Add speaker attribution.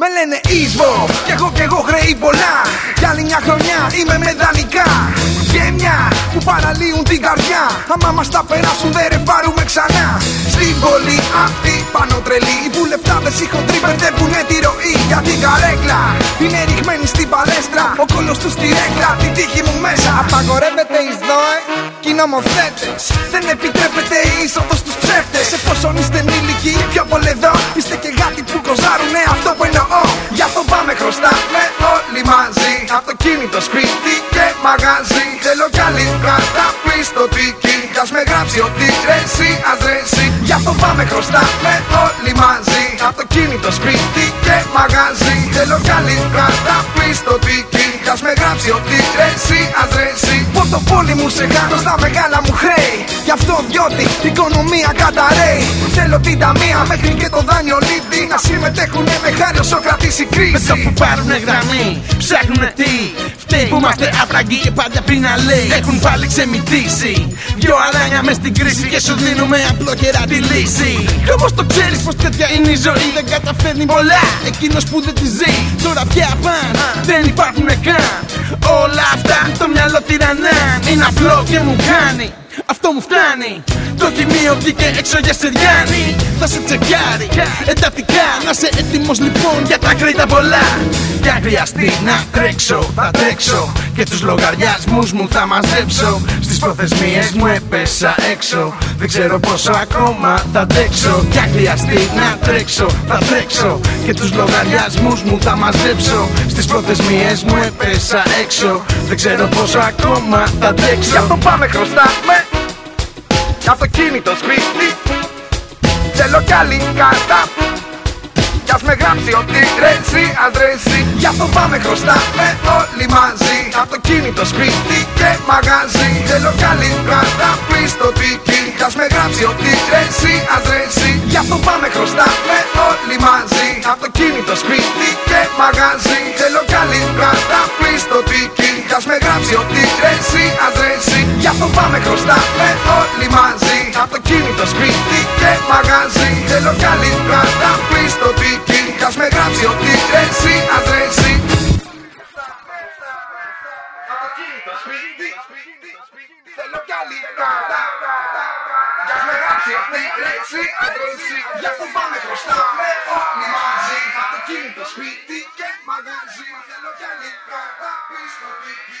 Speaker 1: Με λένε Ισβο Κι εγώ και εγώ χρέη πολλά. Κι άλλη μια χρονιά είμαι με δανεικά. Μία, που παραλύουν την καρδιά. Άμα μας τα περάσουν δεν ρεβάρουμε ξανά. Στην πόλη αυτή πάνω τρελή Οι βουλευτάδες οι χοντροί μπερδεύουνε τη ροή είναι ρηγμένη στην παλέστρα Ο κόλος τους στη ρέγκλα την τύχη μου μέσα. Απαγορεύεται εις δώε κι οι νομοθέτες. Δεν επιτρέπεται η είσοδος στους ψεύτες. Εφόσον είστε ενήλικοι πιο πολύ εδώ Είστε και γάτοι που κοζάρουνε. Αυτό που εννοώ Γι' αυτό πάμε χρωστάμε όλοι μαζί Αυτοκίνητο, σπίτι και μαγαζί. Θέλω καλή καταπιστωτική Ας με γράψει ότι ρε εσύ, ας ρε εσύ Γι' αυτό πάμε χρωστάμε όλοι μαζί Αυτοκίνητο, σπίτι και μαγαζί Ας με γράψει ότι ρε εσύ, ας ρε εσύ Πορτοφόλι μου σε κάτω στα μεγάλα μου χρέη. Γι' αυτό διότι η οικονομία καταραίει. Θέλω την ταμεία μέχρι και το δάνειο λίδι Να συμμετέχουν με χάρη όσο κρατήσει κρίση.
Speaker 2: Με το που πάρουνε γραμμή, ψάχνουνε τι. Φταίει που είμαστε αφραγγοί και πάντα πριν να λέει Έχουν πάλι ξεμητήσει. Δυο αλάνια μες στην κρίση και σου δίνουμε απλόχερα τη λύση. Κι όμως το ξέρεις πως τέτοια είναι η ζωή Δεν καταφέρνει πολλά. Εκείνος που δεν τη ζει Τώρα πια παν, δεν υπάρχουν καν Όλα αυτά το μυαλό τυραννάν Είναι απλό και μου κάνει. Αυτό μου φτάνει. Το τιμίο βγήκε έξω για σεριάνι Θα σε τσεκάρει. Εντατικά Να σε έτοιμος λοιπόν για τα κρύτα πολλά Κι αν χρειαστεί να τρέξω θα τρέξω Και τους λογαριασμούς μου θα μαζέψω. Στις προθεσμίες μου έπεσα έξω Δεν ξέρω πόσο ακόμα θα αντέξω Κι αν χρειαστεί να τρέξω θα τρέξω Και τους λογαριασμούς μου θα μαζέψω. Στις προθεσμίες μου έπεσα έξω Δεν ξέρω πόσο ακόμα θα αντέξω
Speaker 1: Γι' αυτό πάμε χρωστάμε Αυτοκίνητο σπίτι. Θέλω κι άλλη κάρτα Κι ας με γράψει ότι ρε εσύ, ας ρε εσύ Γι' αυτό πάμε χρωστάμε όλοι μαζί Αυτοκίνητο σπίτι και μαγαζί Θέλω κι άλλη κάρτα πιστοτική Κι ας με γράψει ότι ρε εσύ, ας ρε εσύ Γι' αυτό πάμε χρωστάμε όλοι μαζί Αυτοκίνητο σπίτι και μαγαζί Θέλω κι άλλη κάρτα πιστοτική Κι ας με γράψει ότι ρε εσύ, ας ρε εσύ Γι' αυτό πάμε χρωστάμε όλοι μαζί Αυτοκίνητο, σπίτι και μαγαζί Θέλω κι άλλη κάρτα πιστοτική Κι Ας με γράψει ότι τρέξει, ας τρέξει. Το σπίτι, θέλω κι άλλη κάρα Κι αυτή αν τρέξει για αυτό πάμε χρωστά, με όλοι μαζί. Σπίτι και μαγαζί. Θέλω κι άλλη πεις το δίκη